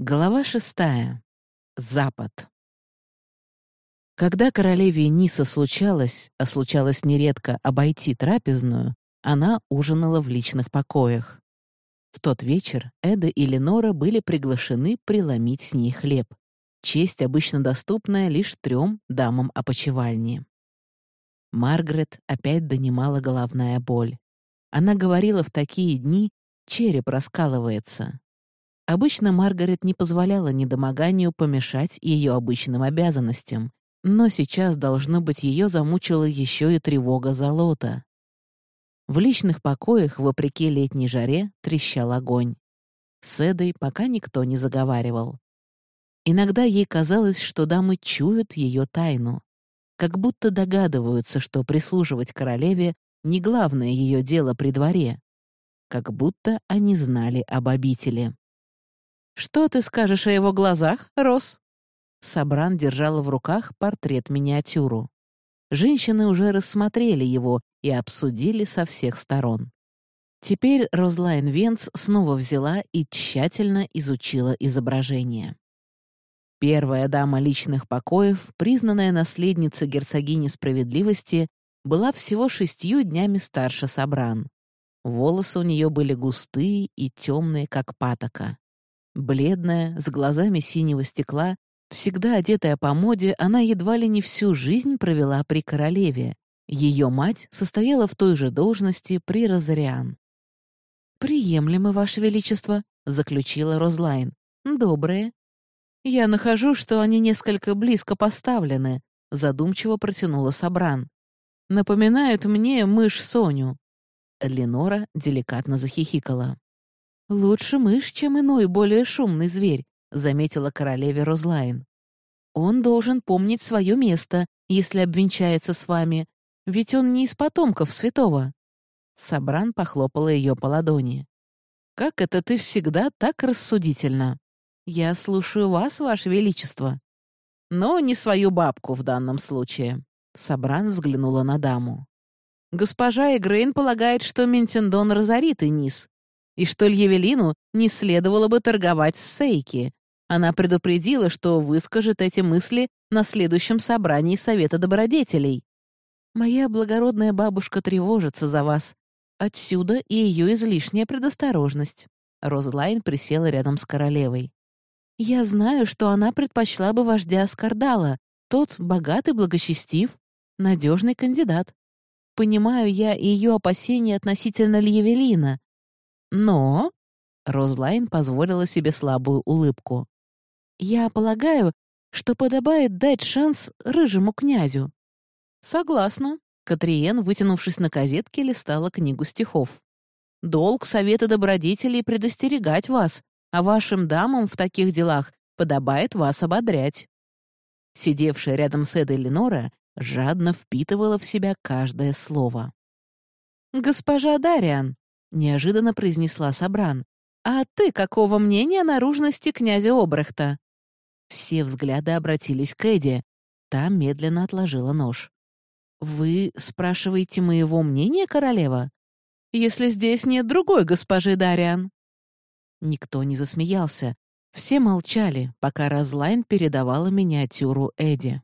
Глава шестая. Запад. Когда королеве Ниса случалось, а случалось нередко обойти трапезную, она ужинала в личных покоях. В тот вечер Эда и Ленора были приглашены преломить с ней хлеб. Честь, обычно доступная лишь трем дамам опочивальни. Маргарет опять донимала головная боль. Она говорила в такие дни, череп раскалывается. Обычно Маргарет не позволяла недомоганию помешать ее обычным обязанностям, но сейчас, должно быть, ее замучила еще и тревога за Лота. В личных покоях, вопреки летней жаре, трещал огонь. С Эдой пока никто не заговаривал. Иногда ей казалось, что дамы чуют ее тайну, как будто догадываются, что прислуживать королеве — не главное ее дело при дворе, как будто они знали об обители. «Что ты скажешь о его глазах, Рос?» Сабран держала в руках портрет-миниатюру. Женщины уже рассмотрели его и обсудили со всех сторон. Теперь Розлайн Венц снова взяла и тщательно изучила изображение. Первая дама личных покоев, признанная наследница герцогини справедливости, была всего шестью днями старше Сабран. Волосы у нее были густые и темные, как патока. Бледная, с глазами синего стекла, всегда одетая по моде, она едва ли не всю жизнь провела при королеве. Ее мать состояла в той же должности при Розариан. «Приемлемо, Ваше Величество», — заключила Розлайн. «Добрые». «Я нахожу, что они несколько близко поставлены», — задумчиво протянула Сабран. «Напоминают мне мышь Соню». Ленора деликатно захихикала. «Лучше мышь, чем иной, более шумный зверь», — заметила королеве Розлайн. «Он должен помнить свое место, если обвенчается с вами, ведь он не из потомков святого». Сабран похлопала ее по ладони. «Как это ты всегда так рассудительно? Я слушаю вас, ваше величество». «Но не свою бабку в данном случае», — Сабран взглянула на даму. «Госпожа Игрейн полагает, что Ментендон разорит Энис, и что Льявелину не следовало бы торговать с Сейки. Она предупредила, что выскажет эти мысли на следующем собрании Совета Добродетелей. «Моя благородная бабушка тревожится за вас. Отсюда и ее излишняя предосторожность». Розлайн присела рядом с королевой. «Я знаю, что она предпочла бы вождя Скардала. Тот богатый, благочестив, надежный кандидат. Понимаю я и ее опасения относительно Льявелина, но...» Розлайн позволила себе слабую улыбку. «Я полагаю, что подобает дать шанс рыжему князю». «Согласна», — Катриен, вытянувшись на козетке, листала книгу стихов. «Долг Совета Добродетелей предостерегать вас, а вашим дамам в таких делах подобает вас ободрять». Сидевшая рядом с Эдой Ленора жадно впитывала в себя каждое слово. «Госпожа Дариан», — неожиданно произнесла Сабран. «А ты какого мнения наружности князя Обрехта?» Все взгляды обратились к Эдди. Та медленно отложила нож. «Вы спрашиваете моего мнения, королева? Если здесь нет другой госпожи Дариан?» Никто не засмеялся. Все молчали, пока Разлайн передавала миниатюру Эдди.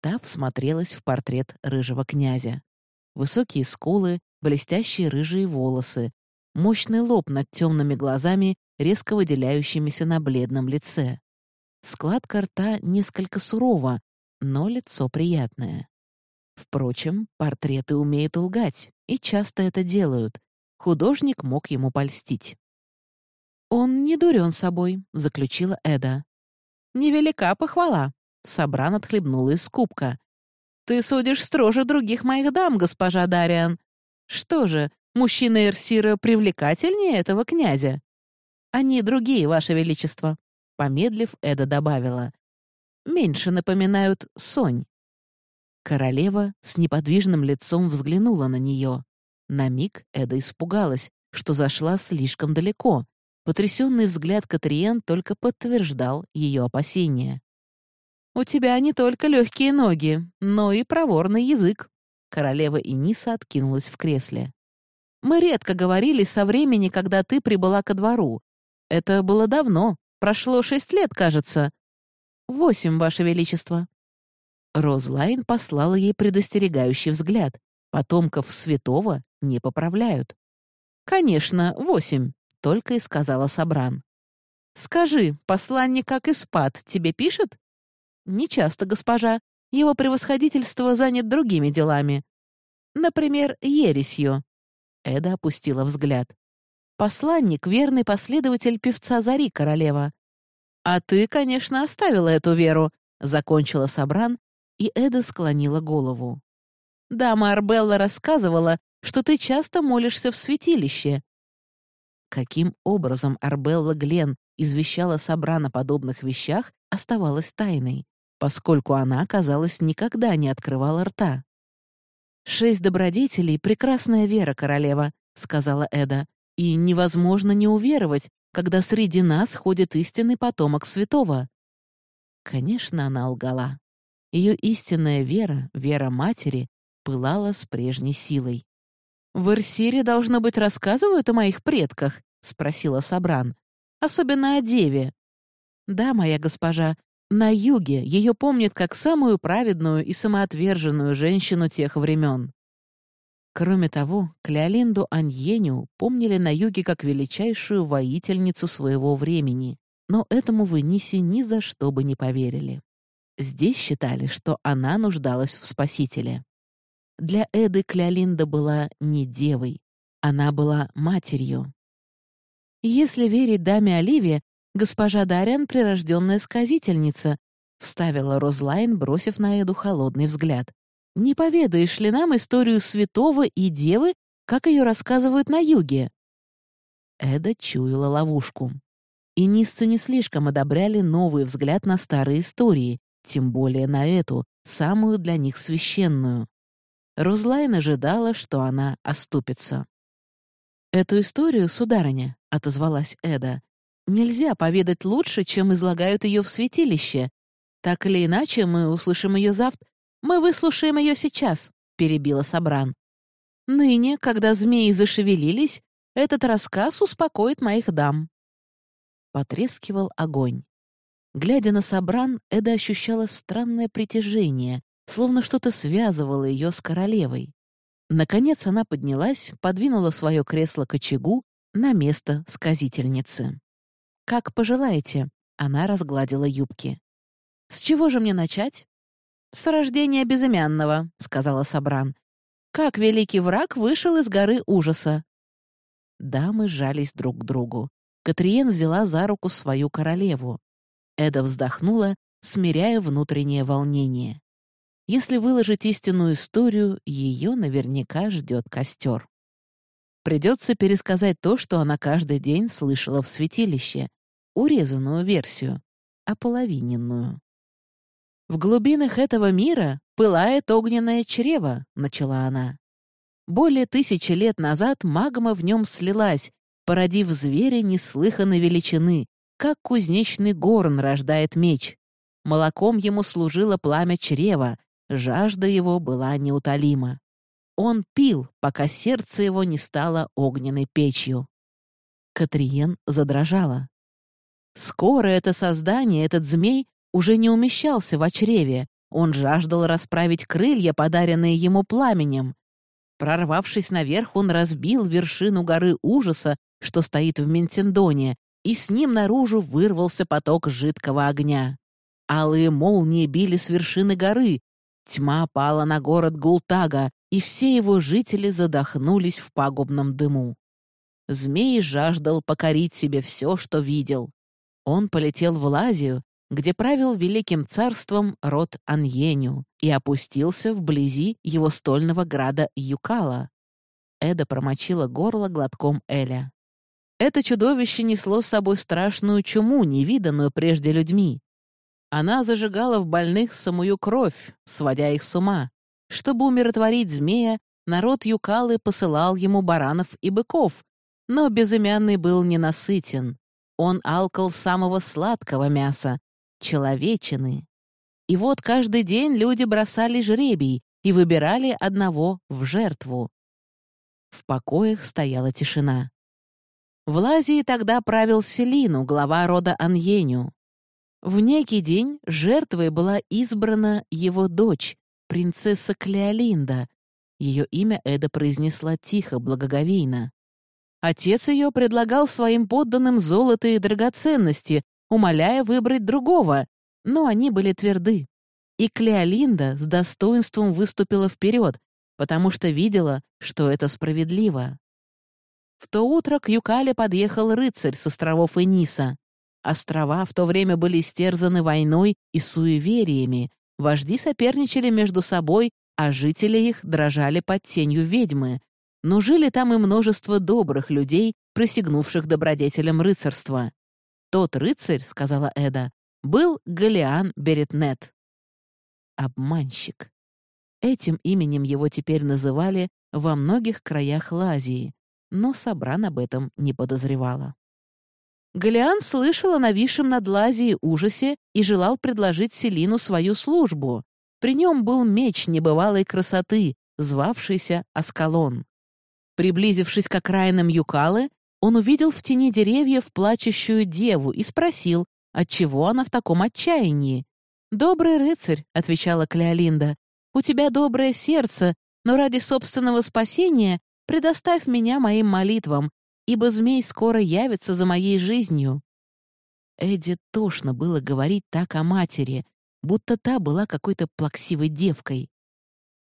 Та всмотрелась в портрет рыжего князя. Высокие скулы, блестящие рыжие волосы, мощный лоб над темными глазами, резко выделяющимися на бледном лице. Складка рта несколько сурова, но лицо приятное. Впрочем, портреты умеют лгать, и часто это делают. Художник мог ему польстить. «Он не дурен собой», — заключила Эда. «Невелика похвала», — Собран отхлебнула из кубка. «Ты судишь строже других моих дам, госпожа Дариан. Что же, мужчина Эрсира привлекательнее этого князя? Они другие, ваше величество. Помедлив, Эда добавила. Меньше напоминают Сонь. Королева с неподвижным лицом взглянула на нее. На миг Эда испугалась, что зашла слишком далеко. Потрясенный взгляд Катриен только подтверждал ее опасения. «У тебя не только легкие ноги, но и проворный язык», Королева Иниса откинулась в кресле. «Мы редко говорили со времени, когда ты прибыла ко двору. Это было давно, Прошло шесть лет, кажется. Восемь, Ваше Величество». Розлайн послала ей предостерегающий взгляд. Потомков святого не поправляют. «Конечно, восемь», — только и сказала Сабран. «Скажи, посланник как и спад тебе пишет?» «Нечасто, госпожа. Его превосходительство занят другими делами. Например, ересью». Эда опустила взгляд. «Посланник — верный последователь певца Зари, королева. А ты, конечно, оставила эту веру», — закончила Сабран, и Эда склонила голову. «Дама Арбелла рассказывала, что ты часто молишься в святилище». Каким образом Арбелла Глен извещала Сабран о подобных вещах, оставалась тайной, поскольку она, казалось, никогда не открывала рта. «Шесть добродетелей — прекрасная вера, королева», — сказала Эда, «и невозможно не уверовать, когда среди нас ходит истинный потомок святого». Конечно, она лгала. Ее истинная вера, вера матери, пылала с прежней силой. «В Ирсире, должно быть, рассказывают о моих предках?» — спросила Сабран. «Особенно о деве». «Да, моя госпожа, на юге ее помнят как самую праведную и самоотверженную женщину тех времен. Кроме того, Клеолинду Аньеню помнили на юге как величайшую воительницу своего времени, но этому в Энисе ни за что бы не поверили. Здесь считали, что она нуждалась в спасителе. Для Эды Клеолинда была не девой, она была матерью. Если верить даме Оливии, госпожа Дариан — прирожденная сказительница, вставила Розлайн, бросив на Эду холодный взгляд. Не поведаешь ли нам историю святого и девы, как ее рассказывают на юге?» Эда чуяла ловушку. И не слишком одобряли новый взгляд на старые истории, тем более на эту, самую для них священную. Розлайн ожидала, что она оступится. «Эту историю, сударыня», — отозвалась Эда, «нельзя поведать лучше, чем излагают ее в святилище. Так или иначе, мы услышим ее завтра. Мы выслушаем ее сейчас», — перебила Сабран. «Ныне, когда змеи зашевелились, этот рассказ успокоит моих дам». Потрескивал огонь. Глядя на Сабран, Эда ощущала странное притяжение, словно что-то связывало ее с королевой. Наконец она поднялась, подвинула свое кресло к очагу на место сказительницы. «Как пожелаете», — она разгладила юбки. «С чего же мне начать?» «С рождения безымянного», — сказала Сабран. «Как великий враг вышел из горы ужаса?» Дамы сжались друг к другу. Катриен взяла за руку свою королеву. Эда вздохнула, смиряя внутреннее волнение. Если выложить истинную историю, ее наверняка ждет костер. Придется пересказать то, что она каждый день слышала в святилище, урезанную версию, ополовиненную. «В глубинах этого мира пылает огненное чрево», — начала она. Более тысячи лет назад магма в нем слилась, породив зверя неслыханной величины, как кузнечный горн рождает меч. Молоком ему служило пламя чрева, Жажда его была неутолима. Он пил, пока сердце его не стало огненной печью. Катриен задрожала. Скоро это создание, этот змей, уже не умещался в чреве. Он жаждал расправить крылья, подаренные ему пламенем. Прорвавшись наверх, он разбил вершину горы ужаса, что стоит в Ментендоне, и с ним наружу вырвался поток жидкого огня. Алые молнии били с вершины горы, Тьма пала на город Гултага, и все его жители задохнулись в пагубном дыму. Змей жаждал покорить себе все, что видел. Он полетел в Лазию, где правил великим царством род Аньеню, и опустился вблизи его стольного града Юкала. Эда промочила горло глотком Эля. Это чудовище несло с собой страшную чуму, невиданную прежде людьми. Она зажигала в больных самую кровь, сводя их с ума. Чтобы умиротворить змея, народ Юкалы посылал ему баранов и быков, но безымянный был ненасытен. Он алкал самого сладкого мяса — человечины. И вот каждый день люди бросали жребий и выбирали одного в жертву. В покоях стояла тишина. В Лазии тогда правил Селину, глава рода Аньеню. В некий день жертвой была избрана его дочь, принцесса Клеолинда. Ее имя Эда произнесла тихо, благоговейно. Отец ее предлагал своим подданным золото и драгоценности, умоляя выбрать другого, но они были тверды. И Клеолинда с достоинством выступила вперед, потому что видела, что это справедливо. В то утро к Юкале подъехал рыцарь с островов Эниса. Острова в то время были стерзаны войной и суевериями, вожди соперничали между собой, а жители их дрожали под тенью ведьмы. Но жили там и множество добрых людей, присягнувших добродетелям рыцарства. «Тот рыцарь», — сказала Эда, — был Галиан Беретнет. Обманщик. Этим именем его теперь называли во многих краях Лазии, но Сабран об этом не подозревала. Галиан слышал о нависшем над Лазией ужасе и желал предложить Селину свою службу. При нем был меч небывалой красоты, звавшийся Аскалон. Приблизившись к окраинам Юкалы, он увидел в тени деревьев плачущую деву и спросил, отчего она в таком отчаянии. «Добрый рыцарь», — отвечала Клеолинда, — «у тебя доброе сердце, но ради собственного спасения предоставь меня моим молитвам, ибо змей скоро явится за моей жизнью». Эдди тошно было говорить так о матери, будто та была какой-то плаксивой девкой.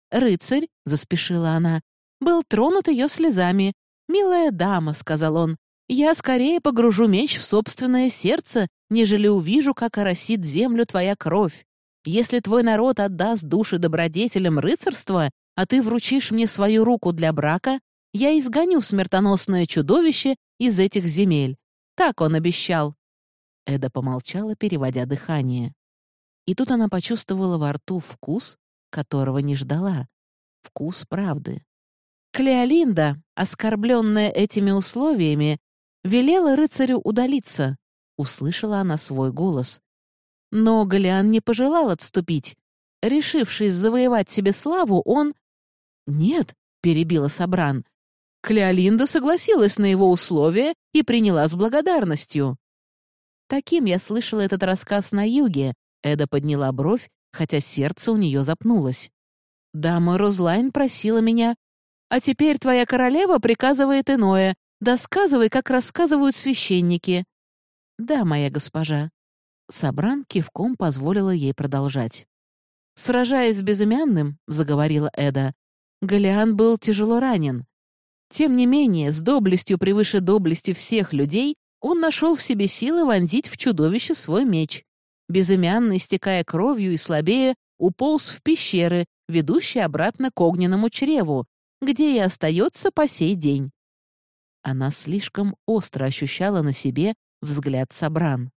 «Рыцарь», — заспешила она, — был тронут ее слезами, «Милая дама», — сказал он, — «я скорее погружу меч в собственное сердце, нежели увижу, как оросит землю твоя кровь. Если твой народ отдаст души добродетелям рыцарства, а ты вручишь мне свою руку для брака, я изгоню смертоносное чудовище из этих земель. Так он обещал». Эда помолчала, переводя дыхание. И тут она почувствовала во рту вкус, которого не ждала. Вкус правды. Клеолинда, оскорбленная этими условиями, велела рыцарю удалиться. Услышала она свой голос. Но Галиан не пожелал отступить. Решившись завоевать себе славу, он... «Нет», — перебила Сабран. Клеолинда согласилась на его условия и приняла с благодарностью. Таким я слышала этот рассказ на юге. Эда подняла бровь, хотя сердце у нее запнулось. Дама Розлайн просила меня а теперь твоя королева приказывает иное. Досказывай, как рассказывают священники». «Да, моя госпожа». Сабран кивком позволила ей продолжать. «Сражаясь с безымянным», — заговорила Эда, — «Галиан был тяжело ранен. Тем не менее, с доблестью превыше доблести всех людей, он нашел в себе силы вонзить в чудовище свой меч. Безымянный, истекая кровью и слабее, уполз в пещеры, ведущие обратно к огненному чреву, где и остается по сей день. Она слишком остро ощущала на себе взгляд Сабран.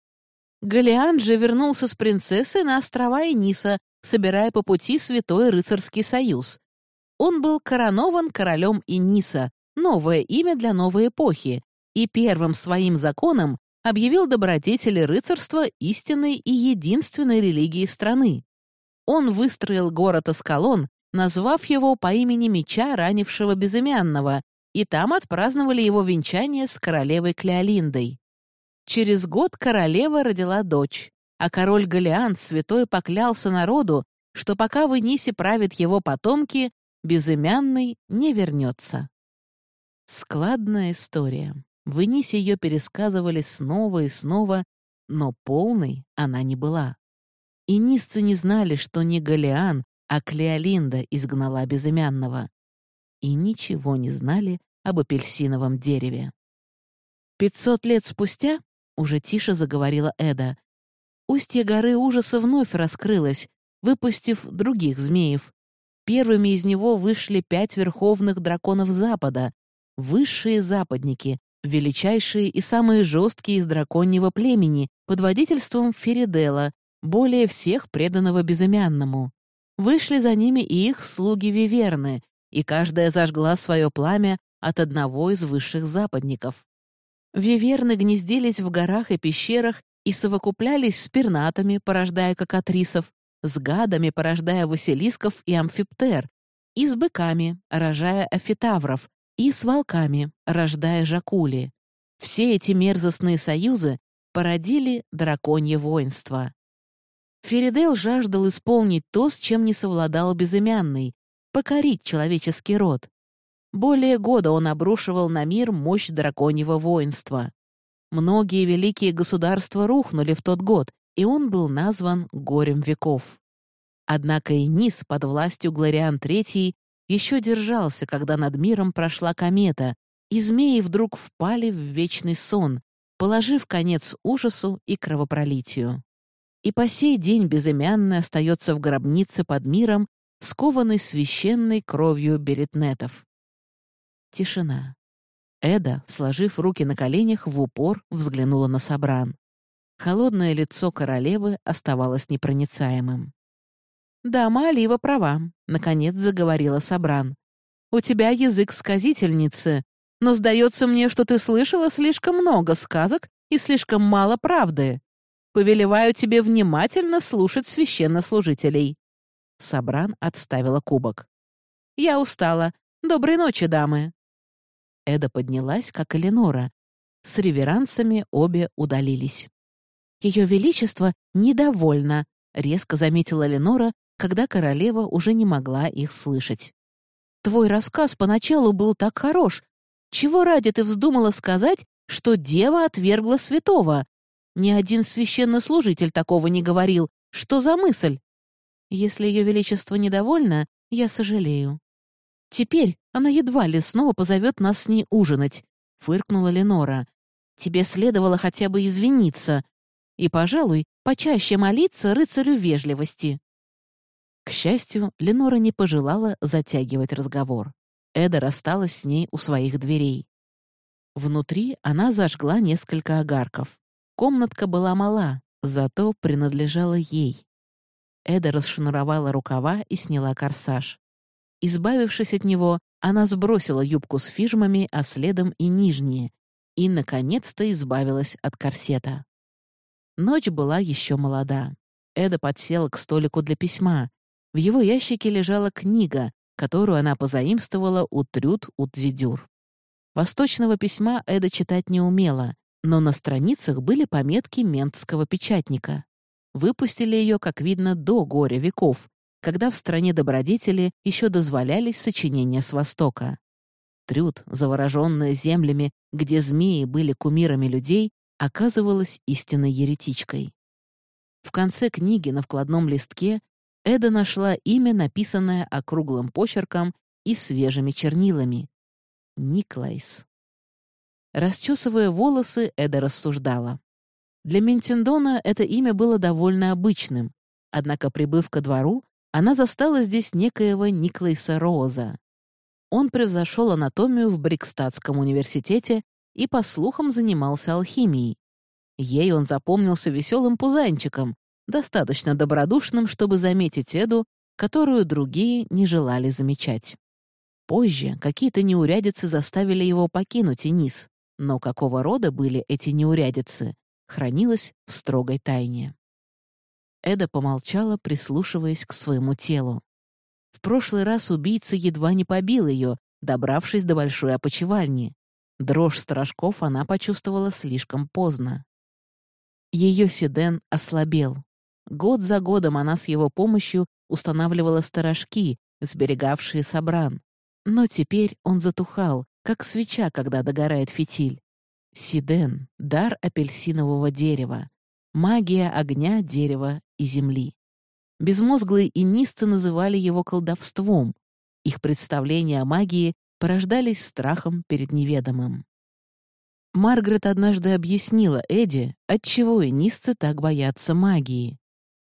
Галиан же вернулся с принцессой на острова Эниса, собирая по пути Святой Рыцарский Союз. Он был коронован королем Эниса, новое имя для новой эпохи, и первым своим законом объявил добродетели рыцарства истинной и единственной религии страны. Он выстроил город Аскалон назвав его по имени меча, ранившего безымянного, и там отпраздновали его венчание с королевой Клеолиндой. Через год королева родила дочь, а король Галиан святой поклялся народу, что пока в Энисе правят его потомки, безымянный не вернется. Складная история. В Энисе ее пересказывали снова и снова, но полной она не была. И нисцы не знали, что не Галиан, а Клеолинда изгнала безымянного. И ничего не знали об апельсиновом дереве. Пятьсот лет спустя, уже тише заговорила Эда, устье горы ужаса вновь раскрылось, выпустив других змеев. Первыми из него вышли пять верховных драконов Запада, высшие западники, величайшие и самые жесткие из драконьего племени, под водительством Феридела, более всех преданного безымянному. Вышли за ними и их слуги Виверны, и каждая зажгла свое пламя от одного из высших западников. Виверны гнездились в горах и пещерах и совокуплялись с пернатами, порождая кокатрисов, с гадами, порождая василисков и амфиптер, и с быками, рожая афитавров, и с волками, рождая жакули. Все эти мерзостные союзы породили драконье воинство. Феридел жаждал исполнить то, с чем не совладал безымянный — покорить человеческий род. Более года он обрушивал на мир мощь драконьего воинства. Многие великие государства рухнули в тот год, и он был назван «Горем веков». Однако и низ под властью Глориан III еще держался, когда над миром прошла комета, и змеи вдруг впали в вечный сон, положив конец ужасу и кровопролитию. И по сей день безымянный остается в гробнице под миром, скованный священной кровью беретнетов. Тишина. Эда, сложив руки на коленях, в упор взглянула на Сабран. Холодное лицо королевы оставалось непроницаемым. «Да, Алива права», — наконец заговорила Сабран. «У тебя язык сказительницы, но сдается мне, что ты слышала слишком много сказок и слишком мало правды. Повелеваю тебе внимательно слушать священнослужителей». Сабран отставила кубок. «Я устала. Доброй ночи, дамы». Эда поднялась, как Эленора. С реверансами обе удалились. «Ее Величество недовольно», — резко заметила Ленора, когда королева уже не могла их слышать. «Твой рассказ поначалу был так хорош. Чего ради ты вздумала сказать, что дева отвергла святого? Ни один священнослужитель такого не говорил. Что за мысль? Если ее величество недовольно, я сожалею. Теперь она едва ли снова позовет нас с ней ужинать», — фыркнула Ленора. «Тебе следовало хотя бы извиниться. И, пожалуй, почаще молиться рыцарю вежливости». К счастью, Ленора не пожелала затягивать разговор. Эда рассталась с ней у своих дверей. Внутри она зажгла несколько огарков. Комнатка была мала, зато принадлежала ей. Эда расшнуровала рукава и сняла корсаж. Избавившись от него, она сбросила юбку с фижмами, а следом и нижние, и, наконец-то, избавилась от корсета. Ночь была еще молода. Эда подсела к столику для письма, в его ящике лежала книга, которую она позаимствовала у Трюд Утзидюр. Восточного письма Эда читать не умела, но на страницах были пометки ментского печатника. Выпустили ее, как видно, до горя веков, когда в стране добродетели еще дозволялись сочинения с Востока. Трюд, завороженная землями, где змеи были кумирами людей, оказывалась истинной еретичкой. В конце книги на вкладном листке Эда нашла имя, написанное округлым почерком и свежими чернилами. Никлайс. Расчесывая волосы, Эда рассуждала. Для Ментендона это имя было довольно обычным, однако, прибыв ко двору, она застала здесь некоего Никлайса Роза. Он превзошел анатомию в Брикстадском университете и, по слухам, занимался алхимией. Ей он запомнился веселым пузанчиком, достаточно добродушным, чтобы заметить Эду, которую другие не желали замечать. Позже какие-то неурядицы заставили его покинуть Энис, но какого рода были эти неурядицы, хранилось в строгой тайне. Эда помолчала, прислушиваясь к своему телу. В прошлый раз убийца едва не побил ее, добравшись до большой опочивальни. Дрожь стражков она почувствовала слишком поздно. Ее седен ослабел. Год за годом она с его помощью устанавливала сторожки, сберегавшие собран. Но теперь он затухал, как свеча, когда догорает фитиль. Сиден — дар апельсинового дерева, магия огня, дерева и земли. Безмозглые инисты называли его колдовством. Их представления о магии порождались страхом перед неведомым. Маргарет однажды объяснила Эдди, отчего инисты так боятся магии.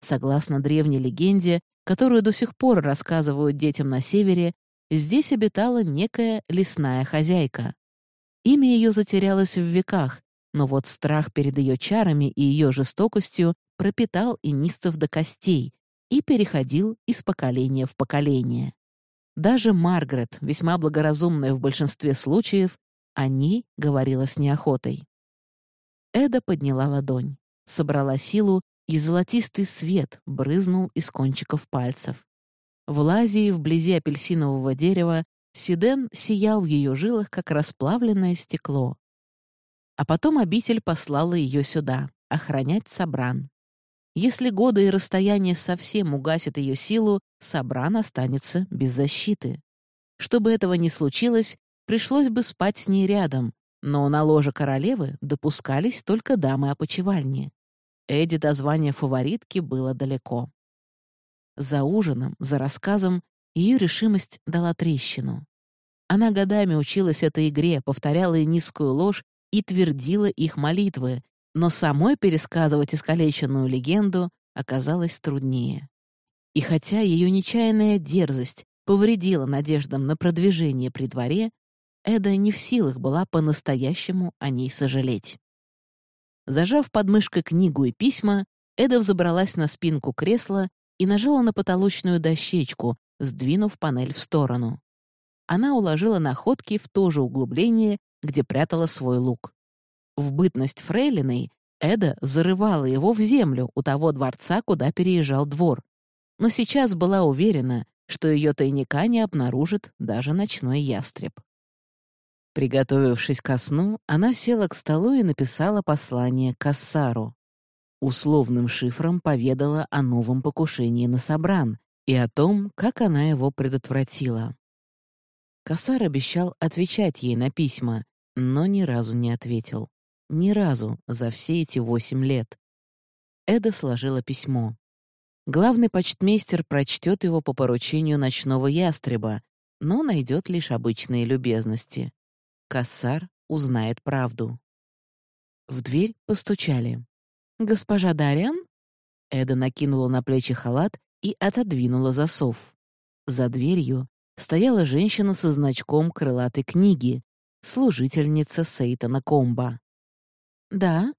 Согласно древней легенде, которую до сих пор рассказывают детям на севере, здесь обитала некая лесная хозяйка. Имя ее затерялось в веках, но вот страх перед ее чарами и ее жестокостью пропитал инистов до костей и переходил из поколения в поколение. Даже Маргарет, весьма благоразумная в большинстве случаев, о ней говорила с неохотой. Эда подняла ладонь, собрала силу и золотистый свет брызнул из кончиков пальцев. В лазии вблизи апельсинового дерева Сиден сиял в ее жилах, как расплавленное стекло. А потом обитель послала ее сюда, охранять Сабран. Если годы и расстояние совсем угасят ее силу, Сабран останется без защиты. Чтобы этого не случилось, пришлось бы спать с ней рядом, но на ложе королевы допускались только дамы опочивальни. Эдди до звания фаворитки было далеко. За ужином, за рассказом ее решимость дала трещину. Она годами училась этой игре, повторяла и низкую ложь и твердила их молитвы, но самой пересказывать искалеченную легенду оказалось труднее. И хотя ее нечаянная дерзость повредила надеждам на продвижение при дворе, Эда не в силах была по-настоящему о ней сожалеть. Зажав под мышкой книгу и письма, Эда взобралась на спинку кресла и нажала на потолочную дощечку, сдвинув панель в сторону. Она уложила находки в то же углубление, где прятала свой лук. В бытность фрейлиной Эда зарывала его в землю у того дворца, куда переезжал двор. Но сейчас была уверена, что ее тайника не обнаружит даже ночной ястреб. Приготовившись ко сну, она села к столу и написала послание Кассару. Условным шифром поведала о новом покушении на Сабран и о том, как она его предотвратила. Кассар обещал отвечать ей на письма, но ни разу не ответил. Ни разу за все эти восемь лет. Эда сложила письмо. Главный почтмейстер прочтет его по поручению ночного ястреба, но найдет лишь обычные любезности. Кассар узнает правду. В дверь постучали. «Госпожа Дариан?» Эда накинула на плечи халат и отодвинула засов. За дверью стояла женщина со значком крылатой книги, служительница Сейтана Комба. «Да?»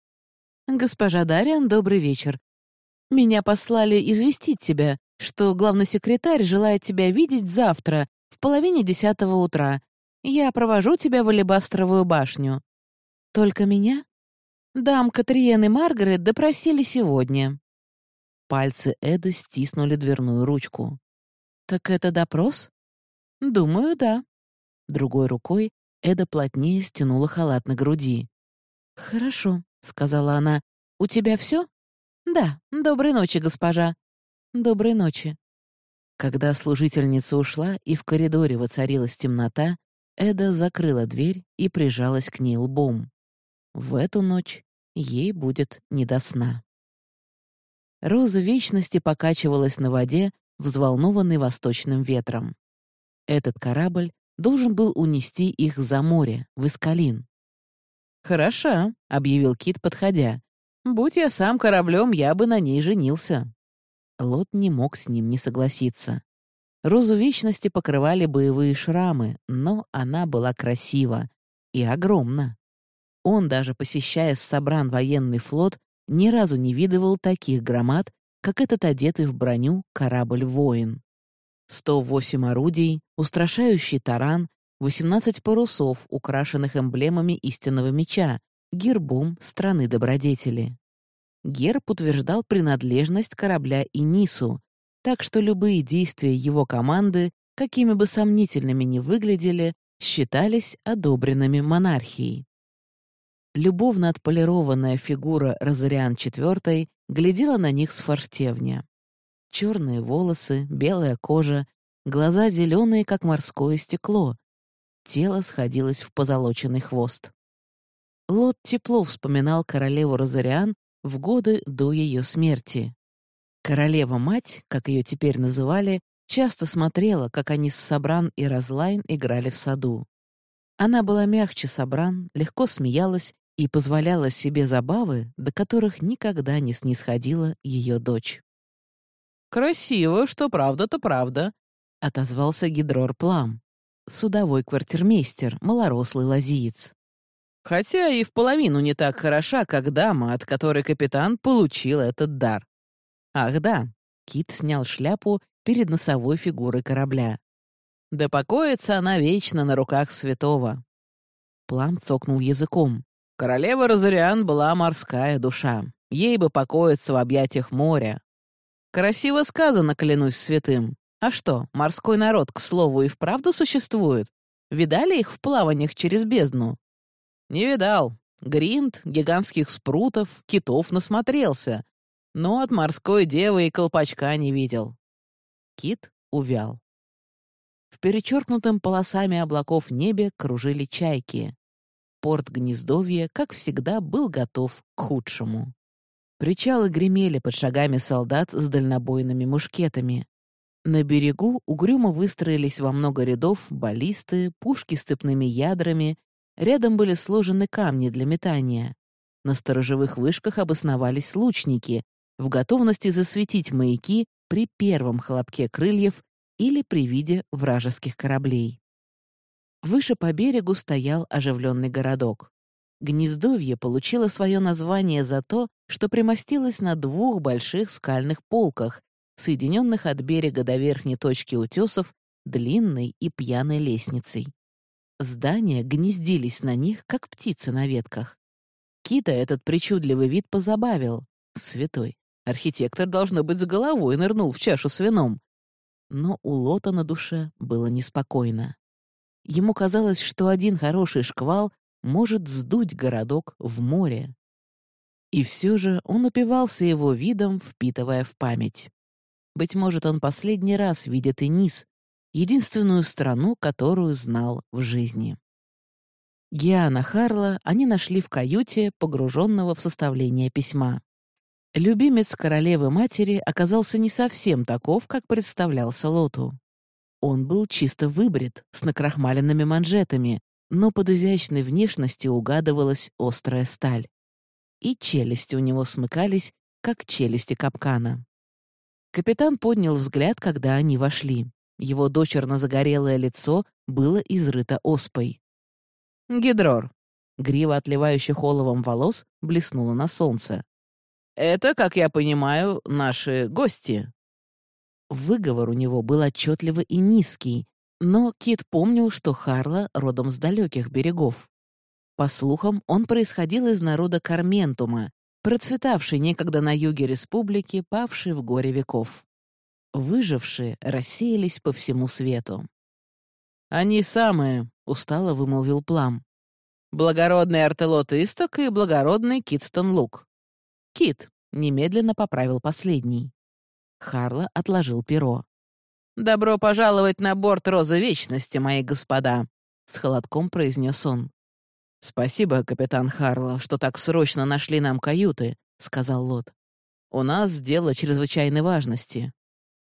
«Госпожа Дариан, добрый вечер. Меня послали известить тебя, что главный секретарь желает тебя видеть завтра в половине десятого утра я провожу тебя в Алебастровую башню». «Только меня?» «Дам Катриен и Маргарет допросили сегодня». Пальцы Эды стиснули дверную ручку. «Так это допрос?» «Думаю, да». Другой рукой Эда плотнее стянула халат на груди. «Хорошо», — сказала она. «У тебя все? «Да. Доброй ночи, госпожа». «Доброй ночи». Когда служительница ушла и в коридоре воцарилась темнота, Эда закрыла дверь и прижалась к ней лбом. В эту ночь ей будет не до сна. Роза Вечности покачивалась на воде, взволнованный восточным ветром. Этот корабль должен был унести их за море, в Искалин. «Хороша», — объявил Кит, подходя. «Будь я сам кораблем, я бы на ней женился». Лот не мог с ним не согласиться. Розу Вечности покрывали боевые шрамы, но она была красива и огромна. Он, даже посещая с Собран военный флот, ни разу не видывал таких громад, как этот одетый в броню корабль-воин. 108 орудий, устрашающий таран, 18 парусов, украшенных эмблемами истинного меча, гербом страны добродетели. Герб утверждал принадлежность корабля Инису, так что любые действия его команды, какими бы сомнительными ни выглядели, считались одобренными монархией. Любовно отполированная фигура Розариан IV глядела на них с форштевня. Черные волосы, белая кожа, глаза зеленые, как морское стекло. Тело сходилось в позолоченный хвост. Лот тепло вспоминал королеву Розариан в годы до ее смерти. Королева-мать, как ее теперь называли, часто смотрела, как они с Сабран и Разлайн играли в саду. Она была мягче Сабран, легко смеялась и позволяла себе забавы, до которых никогда не снисходила ее дочь. «Красиво, что правда, то правда», — отозвался Гидрор Плам, судовой квартирмейстер, малорослый лазиец. «Хотя и в половину не так хороша, как дама, от которой капитан получил этот дар. Ах да, Кит снял шляпу перед носовой фигурой корабля. Да покоится она вечно на руках святого. Плам цокнул языком. Королева Розариан была морская душа. Ей бы покоиться в объятиях моря. Красиво сказано, клянусь святым. А что, морской народ, к слову, и вправду существует? Видали их в плаваниях через бездну? Не видал. Гринд, гигантских спрутов, китов насмотрелся, но от морской девы и колпачка не видел. Кит увял. В перечеркнутом полосами облаков небе кружили чайки. Порт Гнездовья, как всегда, был готов к худшему. Причалы гремели под шагами солдат с дальнобойными мушкетами. На берегу угрюмо выстроились во много рядов баллисты, пушки с цепными ядрами, рядом были сложены камни для метания. На сторожевых вышках обосновались лучники, в готовности засветить маяки при первом хлопке крыльев или при виде вражеских кораблей. Выше по берегу стоял оживленный городок. Гнездовье получило свое название за то, что примостилось на двух больших скальных полках, соединенных от берега до верхней точки утесов длинной и пьяной лестницей. Здания гнездились на них, как птицы на ветках. Кита этот причудливый вид позабавил. Святой. Архитектор, должно быть, с головой нырнул в чашу с вином. Но у Лота на душе было неспокойно. Ему казалось, что один хороший шквал может сдуть городок в море. И все же он упивался его видом, впитывая в память. Быть может, он последний раз видит и низ, единственную страну, которую знал в жизни. Гиана Харла они нашли в каюте, погруженного в составление письма. Любимец королевы-матери оказался не совсем таков, как представлялся Лоту. Он был чисто выбрит, с накрахмаленными манжетами, но под изящной внешностью угадывалась острая сталь. И челюсти у него смыкались, как челюсти капкана. Капитан поднял взгляд, когда они вошли. Его дочерно-загорелое лицо было изрыто оспой. «Гидрор». Грива отливающих оловом волос блеснула на солнце. Это, как я понимаю, наши гости». Выговор у него был отчетливо и низкий, но Кит помнил, что Харла родом с далеких берегов. По слухам, он происходил из народа Карментума, процветавший некогда на юге республики, павший в горе веков. Выжившие рассеялись по всему свету. «Они самые», — устало вымолвил Плам. «Благородный Артелот Исток и благородный Китстон Лук. «Кит», — немедленно поправил последний. Харла отложил перо. «Добро пожаловать на борт Розы Вечности, мои господа», — с холодком произнес он. «Спасибо, капитан Харла, что так срочно нашли нам каюты», — сказал Лот. «У нас дело чрезвычайной важности.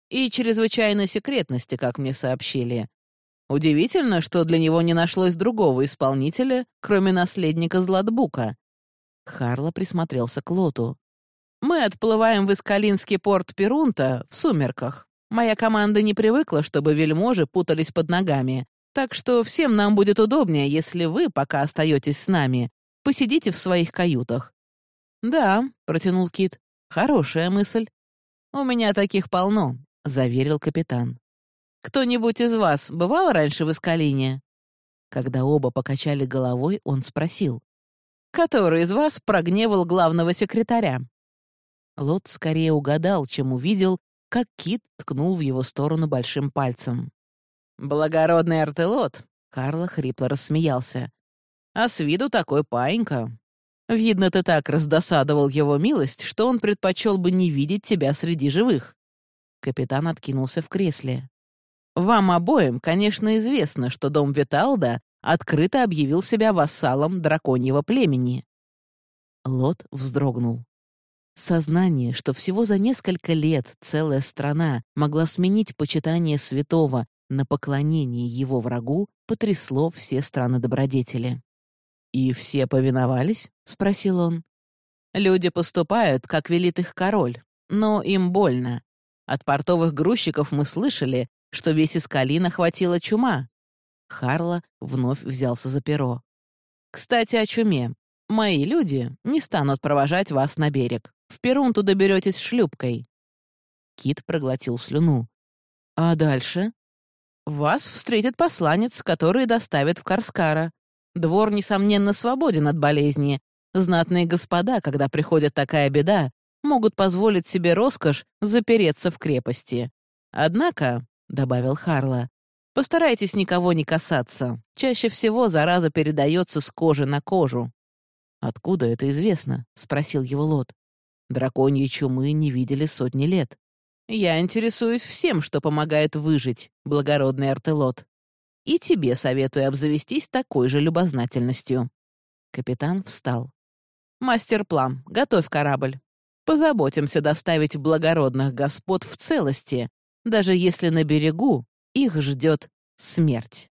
И чрезвычайной секретности, как мне сообщили. Удивительно, что для него не нашлось другого исполнителя, кроме наследника Златбука, Харло присмотрелся к Лоту. «Мы отплываем в Искалинский порт Перунта в сумерках. Моя команда не привыкла, чтобы вельможи путались под ногами, так что всем нам будет удобнее, если вы, пока остаетесь с нами, посидите в своих каютах». «Да», — протянул Кит, — «хорошая мысль». «У меня таких полно», — заверил капитан. «Кто-нибудь из вас бывал раньше в Искалине?» Когда оба покачали головой, он спросил. Который из вас прогневал главного секретаря?» Лот скорее угадал, чем увидел, как Кит ткнул в его сторону большим пальцем. «Благородный артелот!» — Карло хрипло рассмеялся. «А с виду такой паинька. Видно, ты так раздосадовал его милость, что он предпочел бы не видеть тебя среди живых». Капитан откинулся в кресле. «Вам обоим, конечно, известно, что дом Виталда открыто объявил себя вассалом драконьего племени. Лот вздрогнул. Сознание, что всего за несколько лет целая страна могла сменить почитание святого на поклонение его врагу, потрясло все страны-добродетели. «И все повиновались?» — спросил он. «Люди поступают, как велит их король, но им больно. От портовых грузчиков мы слышали, что весь Искалин охватила чума, Харла вновь взялся за перо. «Кстати, о чуме. Мои люди не станут провожать вас на берег. В Перунту доберетесь шлюпкой». Кит проглотил слюну. «А дальше?» «Вас встретит посланец, который доставит в Карскара. Двор, несомненно, свободен от болезни. Знатные господа, когда приходит такая беда, могут позволить себе роскошь запереться в крепости. Однако, — добавил Харла, Постарайтесь никого не касаться. Чаще всего зараза передается с кожи на кожу. «Откуда это известно?» — спросил его Лот. «Драконьей чумы не видели сотни лет. Я интересуюсь всем, что помогает выжить, благородный Артелот. И тебе советую обзавестись такой же любознательностью». Капитан встал. «Мастер Плам, готовь корабль. Позаботимся доставить благородных господ в целости, даже если на берегу их ждет смерть».